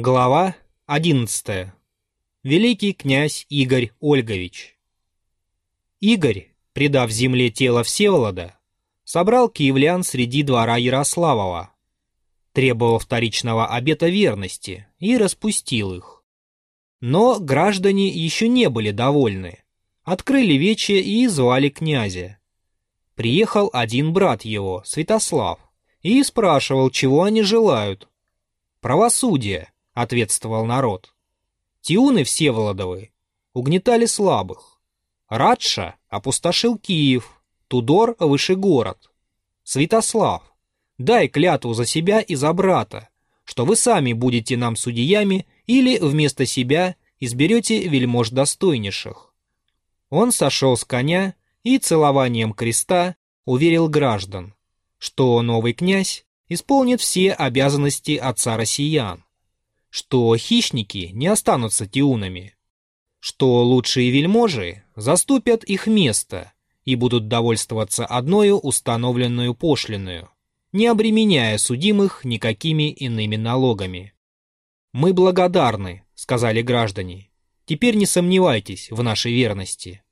Глава 11. Великий князь Игорь Ольгович. Игорь, предав земле тело Всеволода, собрал киевлян среди двора Ярославова, требовал вторичного обета верности и распустил их. Но граждане еще не были довольны, открыли вече и звали князя. Приехал один брат его, Святослав, и спрашивал, чего они желают. «Правосудие», — ответствовал народ. Тиуны Всеволодовы угнетали слабых. Радша опустошил Киев, Тудор — выше город. Святослав, дай клятву за себя и за брата, что вы сами будете нам судьями или вместо себя изберете вельмож достойнейших. Он сошел с коня и целованием креста уверил граждан, что новый князь исполнит все обязанности отца россиян, что хищники не останутся тиунами, что лучшие вельможи заступят их место и будут довольствоваться одною установленную пошлиную, не обременяя судимых никакими иными налогами. «Мы благодарны», — сказали граждане, — «теперь не сомневайтесь в нашей верности».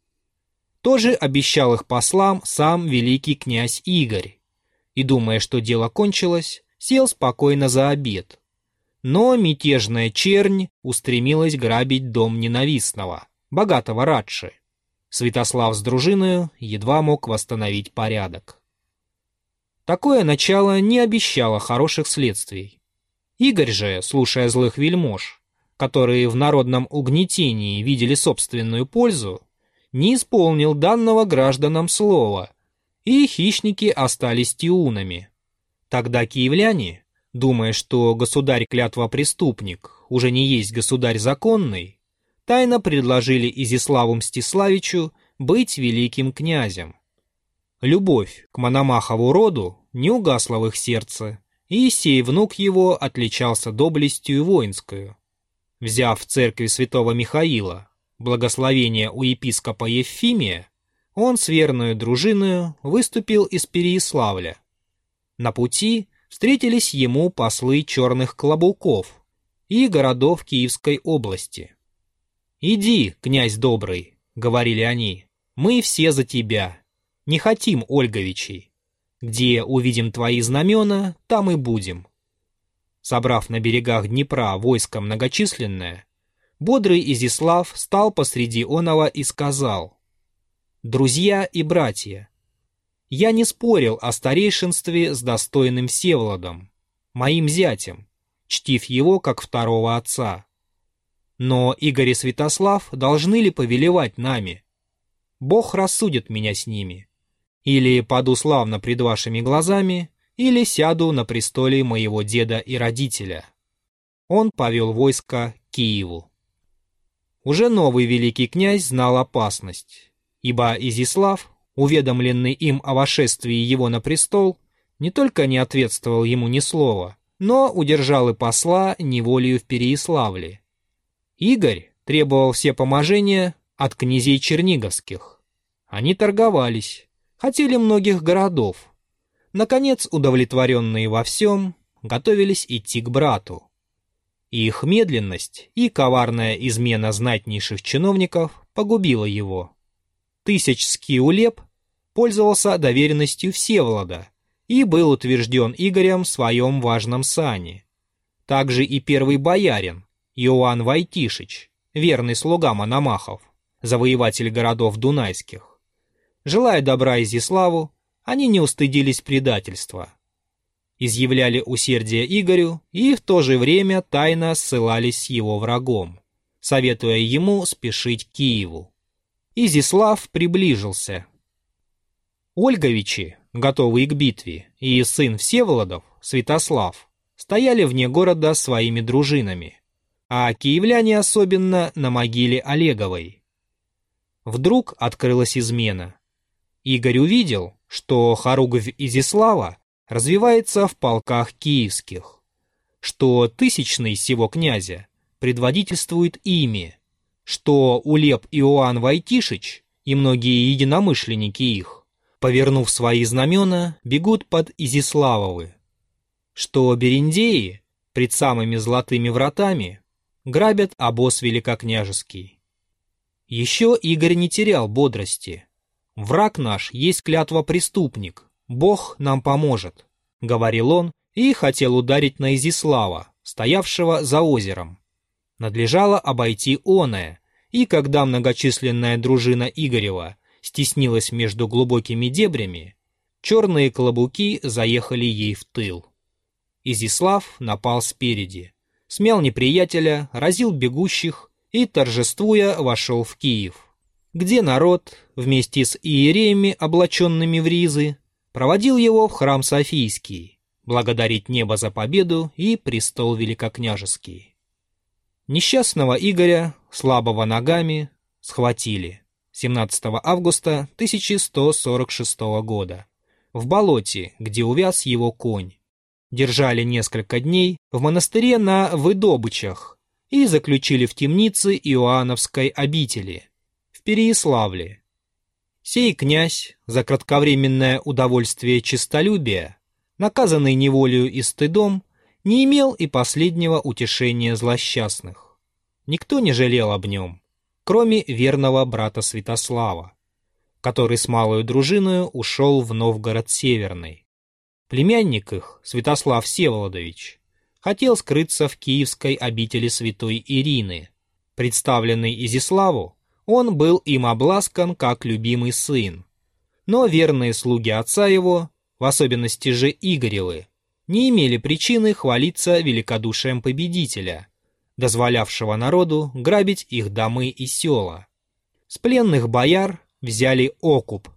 Тоже обещал их послам сам великий князь Игорь, и, думая, что дело кончилось, сел спокойно за обед. Но мятежная чернь устремилась грабить дом ненавистного, богатого Радши. Святослав с дружиною едва мог восстановить порядок. Такое начало не обещало хороших следствий. Игорь же, слушая злых вельмож, которые в народном угнетении видели собственную пользу, не исполнил данного гражданам слова и хищники остались тиунами. Тогда киевляне, думая, что государь-клятва-преступник уже не есть государь законный, тайно предложили Изиславу Мстиславичу быть великим князем. Любовь к Мономахову роду не угасла в их сердце, и сей внук его отличался доблестью воинскую. Взяв в церкви святого Михаила благословение у епископа Евфимия, он с верную дружиною выступил из Переяславля. На пути встретились ему послы черных клобуков и городов Киевской области. «Иди, князь добрый», — говорили они, — «мы все за тебя, не хотим Ольговичей. Где увидим твои знамена, там и будем». Собрав на берегах Днепра войско многочисленное, бодрый Изислав стал посреди оного и сказал — друзья и братья. Я не спорил о старейшинстве с достойным Всеволодом, моим зятем, чтив его как второго отца. Но Игорь и Святослав должны ли повелевать нами? Бог рассудит меня с ними. Или паду славно пред вашими глазами, или сяду на престоле моего деда и родителя. Он повел войско к Киеву. Уже новый великий князь знал опасность ибо Изислав, уведомленный им о вошествии его на престол, не только не ответствовал ему ни слова, но удержал и посла неволею в Переяславле. Игорь требовал все поможения от князей черниговских. Они торговались, хотели многих городов. Наконец, удовлетворенные во всем, готовились идти к брату. Их медленность и коварная измена знатнейших чиновников погубила его. Тысячский улеп пользовался доверенностью Всеволода и был утвержден Игорем в своем важном сане. Также и первый боярин, Иоанн Войтишич, верный слуга Мономахов, завоеватель городов Дунайских. Желая добра Изяславу, они не устыдились предательства. Изъявляли усердие Игорю и в то же время тайно ссылались с его врагом, советуя ему спешить к Киеву. Изислав приближился. Ольговичи, готовые к битве, и сын Всеволодов, Святослав, стояли вне города своими дружинами, а киевляне особенно на могиле Олеговой. Вдруг открылась измена. Игорь увидел, что хоругвь Изислава развивается в полках киевских, что тысячный сего князя предводительствует ими, что Улеп Иоанн Войтишич и многие единомышленники их, повернув свои знамена, бегут под Изиславовы, что Берендеи, пред самыми золотыми вратами, грабят обоз великокняжеский. Еще Игорь не терял бодрости. «Враг наш есть клятва преступник, Бог нам поможет», — говорил он и хотел ударить на Изислава, стоявшего за озером. Надлежало обойти оное, и когда многочисленная дружина Игорева стеснилась между глубокими дебрями, черные клобуки заехали ей в тыл. Изислав напал спереди, смял неприятеля, разил бегущих и, торжествуя, вошел в Киев, где народ, вместе с иереями, облаченными в ризы, проводил его в храм Софийский, благодарить небо за победу и престол великокняжеский. Несчастного Игоря, слабого ногами, схватили. 17 августа 1146 года. В болоте, где увяз его конь. Держали несколько дней в монастыре на Выдобычах и заключили в темнице Иоанновской обители в Переяславле. Сей князь за кратковременное удовольствие честолюбия, наказанный неволею и стыдом, не имел и последнего утешения злосчастных. Никто не жалел об нем, кроме верного брата Святослава, который с малой дружиною ушел в Новгород Северный. Племянник их, Святослав Всеволодович, хотел скрыться в киевской обители святой Ирины. Представленный Изиславу, он был им обласкан как любимый сын. Но верные слуги отца его, в особенности же Игоревы, не имели причины хвалиться великодушием победителя, дозволявшего народу грабить их домы и села. С пленных бояр взяли окуп